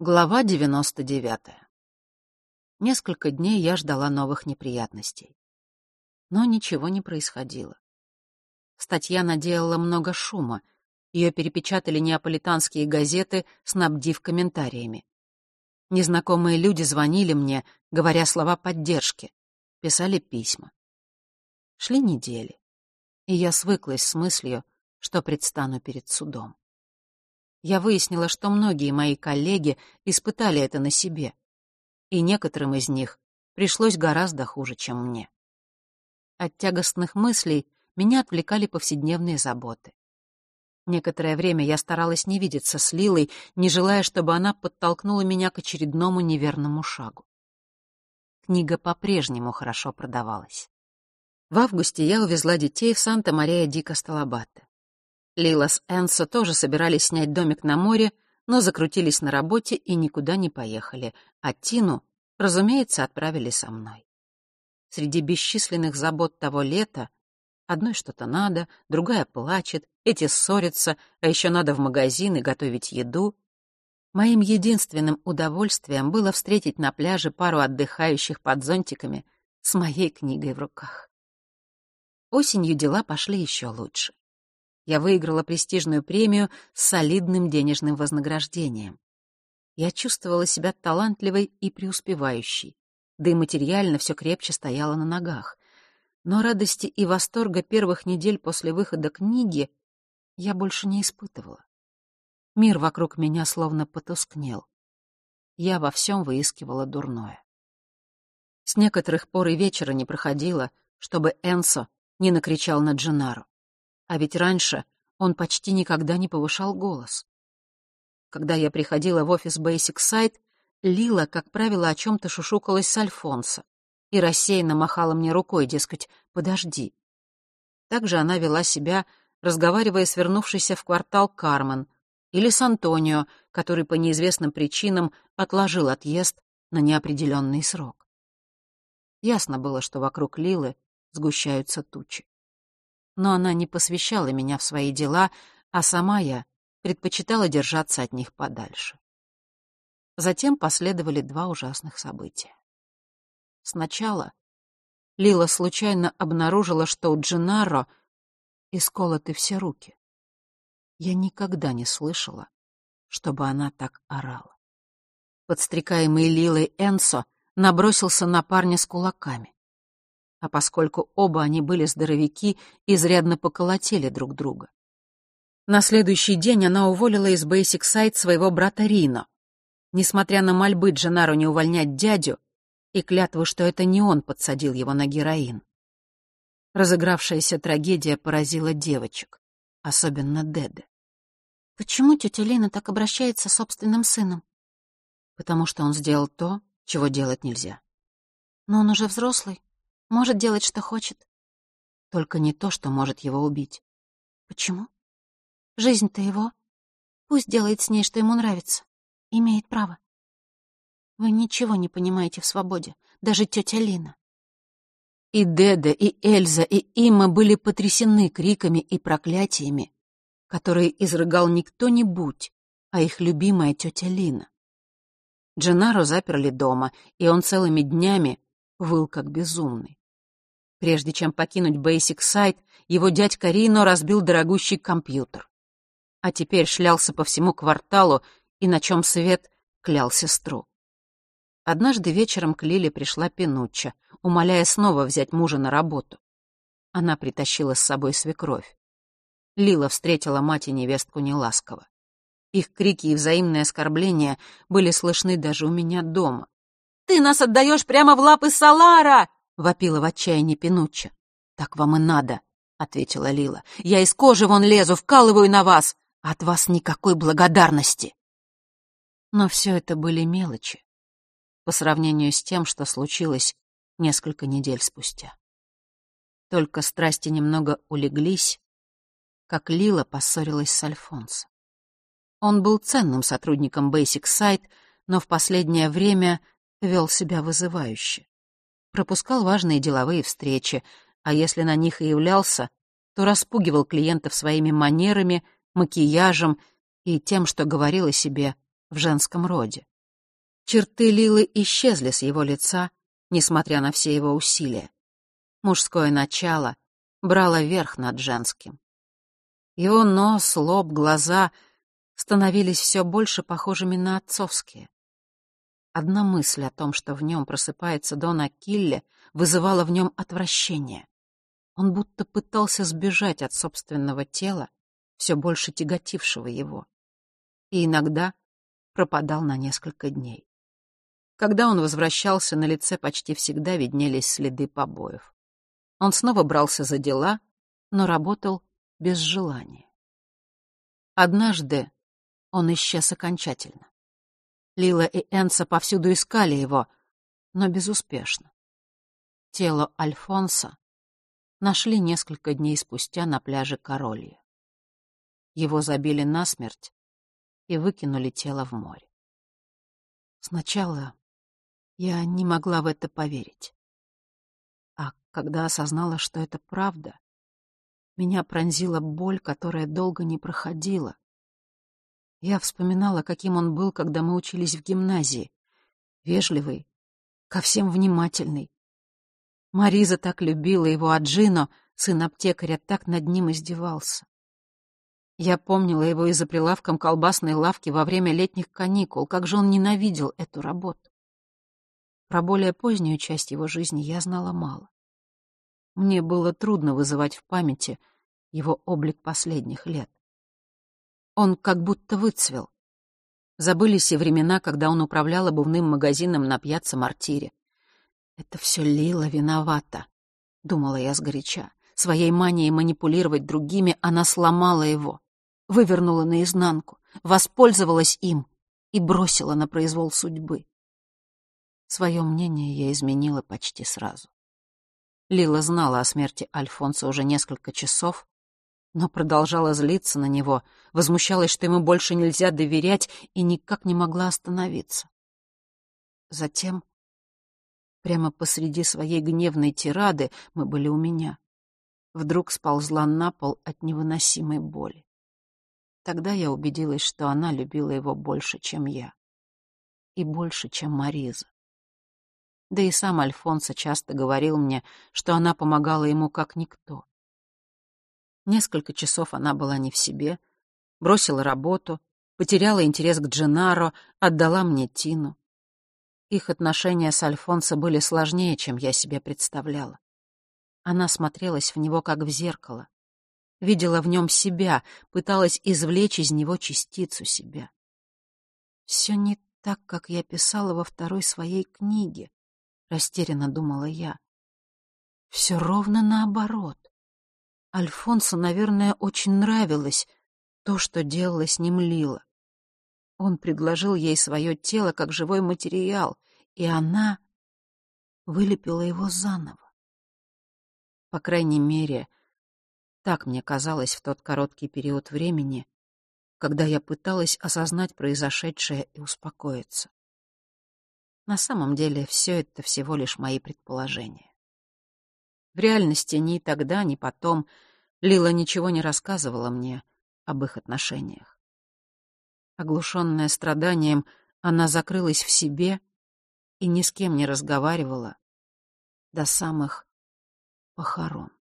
Глава 99. Несколько дней я ждала новых неприятностей. Но ничего не происходило. Статья наделала много шума. Ее перепечатали неаполитанские газеты, снабдив комментариями. Незнакомые люди звонили мне, говоря слова поддержки, писали письма. Шли недели, и я свыклась с мыслью, что предстану перед судом я выяснила, что многие мои коллеги испытали это на себе, и некоторым из них пришлось гораздо хуже, чем мне. От тягостных мыслей меня отвлекали повседневные заботы. Некоторое время я старалась не видеться с Лилой, не желая, чтобы она подтолкнула меня к очередному неверному шагу. Книга по-прежнему хорошо продавалась. В августе я увезла детей в Санта-Мария-ди-Касталабате. Лила с Энсо тоже собирались снять домик на море, но закрутились на работе и никуда не поехали, а Тину, разумеется, отправили со мной. Среди бесчисленных забот того лета одной что-то надо, другая плачет, эти ссорятся, а еще надо в магазин и готовить еду. Моим единственным удовольствием было встретить на пляже пару отдыхающих под зонтиками с моей книгой в руках. Осенью дела пошли еще лучше я выиграла престижную премию с солидным денежным вознаграждением. Я чувствовала себя талантливой и преуспевающей, да и материально все крепче стояла на ногах. Но радости и восторга первых недель после выхода книги я больше не испытывала. Мир вокруг меня словно потускнел. Я во всем выискивала дурное. С некоторых пор и вечера не проходило, чтобы Энсо не накричал на Дженару. А ведь раньше он почти никогда не повышал голос. Когда я приходила в офис Basic Site, Лила, как правило, о чем-то шушукалась с Альфонсо и рассеянно махала мне рукой, дескать, «подожди». Также она вела себя, разговаривая с вернувшейся в квартал Кармен или с Антонио, который по неизвестным причинам отложил отъезд на неопределенный срок. Ясно было, что вокруг Лилы сгущаются тучи но она не посвящала меня в свои дела, а сама я предпочитала держаться от них подальше. Затем последовали два ужасных события. Сначала Лила случайно обнаружила, что у Дженаро исколоты все руки. Я никогда не слышала, чтобы она так орала. Подстрекаемый Лилой Энсо набросился на парня с кулаками а поскольку оба они были здоровяки, изрядно поколотили друг друга. На следующий день она уволила из Basic Site своего брата Рино. Несмотря на мольбы Дженару не увольнять дядю и клятву, что это не он подсадил его на героин. Разыгравшаяся трагедия поразила девочек, особенно Деде. Почему тетя Лина так обращается с собственным сыном? Потому что он сделал то, чего делать нельзя. Но он уже взрослый. Может делать, что хочет. Только не то, что может его убить. Почему? Жизнь-то его. Пусть делает с ней, что ему нравится. Имеет право. Вы ничего не понимаете в свободе. Даже тетя Лина. И Деда, и Эльза, и Имма были потрясены криками и проклятиями, которые изрыгал не кто-нибудь, а их любимая тетя Лина. Дженаро заперли дома, и он целыми днями выл как безумный. Прежде чем покинуть Basic Site, его дядька Рино разбил дорогущий компьютер. А теперь шлялся по всему кварталу и на чем свет клял сестру. Однажды вечером к Лиле пришла Пинучча, умоляя снова взять мужа на работу. Она притащила с собой свекровь. Лила встретила мать и невестку неласково. Их крики и взаимные оскорбления были слышны даже у меня дома. «Ты нас отдаешь прямо в лапы Салара!» — вопила в отчаянии Пинучча. «Так вам и надо», — ответила Лила. «Я из кожи вон лезу, вкалываю на вас, от вас никакой благодарности». Но все это были мелочи по сравнению с тем, что случилось несколько недель спустя. Только страсти немного улеглись, как Лила поссорилась с Альфонсо. Он был ценным сотрудником Basic Site, но в последнее время вел себя вызывающе пропускал важные деловые встречи, а если на них и являлся, то распугивал клиентов своими манерами, макияжем и тем, что говорил о себе в женском роде. Черты Лилы исчезли с его лица, несмотря на все его усилия. Мужское начало брало верх над женским. Его нос, лоб, глаза становились все больше похожими на отцовские. Одна мысль о том, что в нем просыпается Дона Килле, вызывала в нем отвращение. Он будто пытался сбежать от собственного тела, все больше тяготившего его. И иногда пропадал на несколько дней. Когда он возвращался, на лице почти всегда виднелись следы побоев. Он снова брался за дела, но работал без желания. Однажды он исчез окончательно. Лила и Энса повсюду искали его, но безуспешно. Тело Альфонса нашли несколько дней спустя на пляже Королья. Его забили насмерть и выкинули тело в море. Сначала я не могла в это поверить. А когда осознала, что это правда, меня пронзила боль, которая долго не проходила. Я вспоминала, каким он был, когда мы учились в гимназии. Вежливый, ко всем внимательный. Мариза так любила его, а Джино, сын аптекаря, так над ним издевался. Я помнила его из за прилавком колбасной лавки во время летних каникул, как же он ненавидел эту работу. Про более позднюю часть его жизни я знала мало. Мне было трудно вызывать в памяти его облик последних лет. Он как будто выцвел. Забылись и времена, когда он управлял обувным магазином на пьяце Мартире. «Это все Лила виновата», — думала я сгоряча. Своей манией манипулировать другими она сломала его, вывернула наизнанку, воспользовалась им и бросила на произвол судьбы. Свое мнение я изменила почти сразу. Лила знала о смерти Альфонса уже несколько часов, но продолжала злиться на него, возмущалась, что ему больше нельзя доверять, и никак не могла остановиться. Затем, прямо посреди своей гневной тирады, мы были у меня, вдруг сползла на пол от невыносимой боли. Тогда я убедилась, что она любила его больше, чем я, и больше, чем Мариза. Да и сам Альфонсо часто говорил мне, что она помогала ему как никто. Несколько часов она была не в себе, бросила работу, потеряла интерес к Дженаро, отдала мне Тину. Их отношения с Альфонсо были сложнее, чем я себе представляла. Она смотрелась в него как в зеркало, видела в нем себя, пыталась извлечь из него частицу себя. Все не так, как я писала во второй своей книге, — растерянно думала я. Все ровно наоборот. Альфонсу, наверное, очень нравилось то, что делала с ним Лила. Он предложил ей свое тело как живой материал, и она вылепила его заново. По крайней мере, так мне казалось в тот короткий период времени, когда я пыталась осознать произошедшее и успокоиться. На самом деле все это всего лишь мои предположения. В реальности ни тогда, ни потом Лила ничего не рассказывала мне об их отношениях. Оглушенная страданием, она закрылась в себе и ни с кем не разговаривала до самых похорон.